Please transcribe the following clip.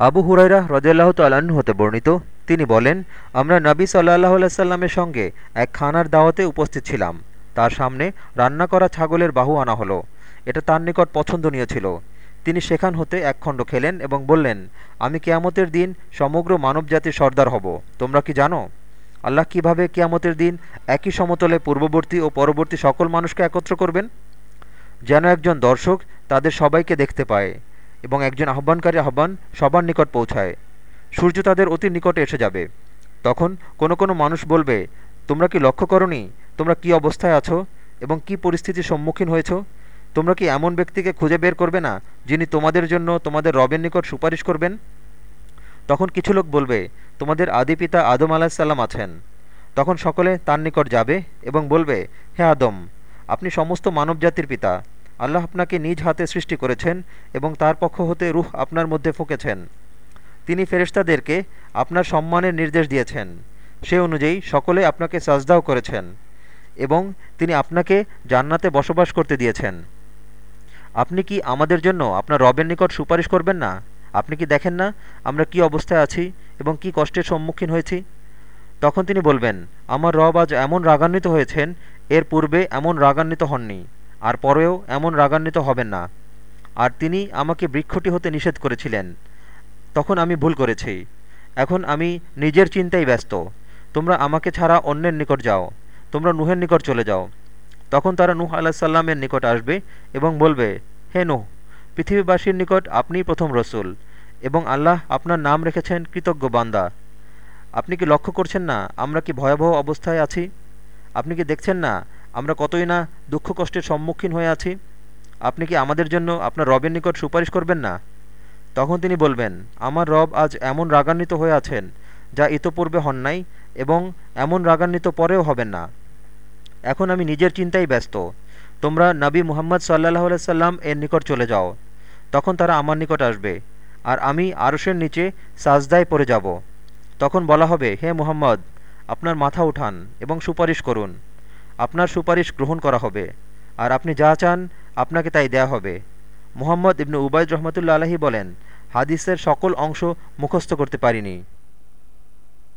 আবু হুরাইরা রদিয়াল্লাহ তাল্লাহ্ন হতে বর্ণিত। তিনি বলেন, আমরা নবী সাল্লাহ সাল্লামের সঙ্গে এক খানার দাওয়াতে উপস্থিত ছিলাম। তার সামনে রান্না করা ছাগলের বাহু আনা হলো। এটা তার নিকট পছন্দনীয় ছিল। তিনি সেখান হতে এক খণ্ড খেলেন এবং বললেন, আমি কেয়ামতের দিন সমগ্র মানবজাতির সর্দার হব। তোমরা কি জানো? আল্লাহ কীভাবে কেয়ামতের দিন একই সমতলে পূর্ববর্তী ও পরবর্তী সকল মানুষকে একত্র করবেন? যেন একজন দর্শক তাদের সবাইকে দেখতে পায়। এবং একজন আহ্বানকারী আহ্বান সবার নিকট পৌঁছায়। সূর্য তাদের অতি নিকটে এসে যাবে। তখন কোনো কোনো মানুষ বলবে, তোমরা কি লক্ষ্য করনি? তোমরা কি অবস্থায় আছো? এবং কি পরিস্থিতির সম্মুখীন হয়েছ? তোমরা কি এমন ব্যক্তিকে খুঁজে বের করবে না, যিনি তোমাদের জন্য তোমাদের রবের নিকট সুপারিশ করবেন? তখন কিছু লোক বলবে, তোমাদের আদি পিতা আদম আলাহিসাল্লাম আছেন। তখন সকলে তার নিকট যাবে এবং বলবে, হে আদম, আপনি সমস্ত মানবজাতির পিতা। আল্লাহ আপনাকে নিজ হাতে সৃষ্টি করেছেন এবং তার পক্ষ হতে রুহ আপনার মধ্যে ফুঁকেছেন। তিনি ফেরেশতাদেরকে আপনার সম্মানের নির্দেশ দিয়েছেন। সে অনুযায়ী সকলে আপনাকে সাজদাও করেছেন এবং তিনি আপনাকে জান্নাতে বসবাস করতে দিয়েছেন। আপনি কি আমাদের জন্য আপনার রবের নিকট সুপারিশ করবেন না? আপনি কি দেখেন না আমরা কি অবস্থায় আছি এবং কি কষ্টের সম্মুখীন হয়েছি? তখন তিনি বলবেন, আমার রব আজ এমন রাগান্বিত হয়েছেন, এর পূর্বে এমন রাগান্বিত হননি। আর পরেও এমন রাগান্বিত হবেন না। আর তিনি আমাকে বৃক্ষটি হতে নিষেধ করেছিলেন। তখন আমি ভুল করেছি। এখন আমি নিজের চিন্তায় ব্যস্ত। তোমরা আমাকে ছাড়া অন্যের নিকট যাও। তোমরা নুহের নিকট চলে যাও। তখন তারা নুহ আল্লাহ সাল্লামের নিকট আসবে এবং বলবে, হে নুহ, পৃথিবীবাসীর নিকট আপনিই প্রথম রসুল এবং আল্লাহ আপনার নাম রেখেছেন কৃতজ্ঞ বান্দা। আপনি কি লক্ষ্য করছেন না আমরা কি ভয়াবহ অবস্থায় আছি? আপনি কি দেখছেন না আমরা কতই না দুঃখ কষ্টের সম্মুখীন হয়ে আছি, আপনি কি আমাদের জন্য আপনার রবের নিকট সুপারিশ করবেন না? তখন তিনি বলবেন, আমার রব আজ এমন রাগান্বিত হয়ে আছেন, যা ইতোপূর্বে হন নাই এবং এমন রাগান্বিত পরেও হবেন না। এখন আমি নিজের চিন্তায় ব্যস্ত। তোমরা নবী মুহাম্মদ সাল্লাহ সাল্লাম এর নিকট চলে যাও। তখন তারা আমার নিকট আসবে আর আমি আরশের নিচে সাজদায় পড়ে যাব। তখন বলা হবে, হে মুহাম্মদ, আপনার মাথা উঠান এবং সুপারিশ করুন। আপনার সুপারিশ গ্রহণ করা হবে। আর আপনি যা চান, আপনাকে তাই দেয়া হবে। মোহাম্মদ ইবনু উবায়দ রহমতুল্লা আলহী বলেন, হাদিসের সকল অংশ মুখস্থ করতে পারিনি।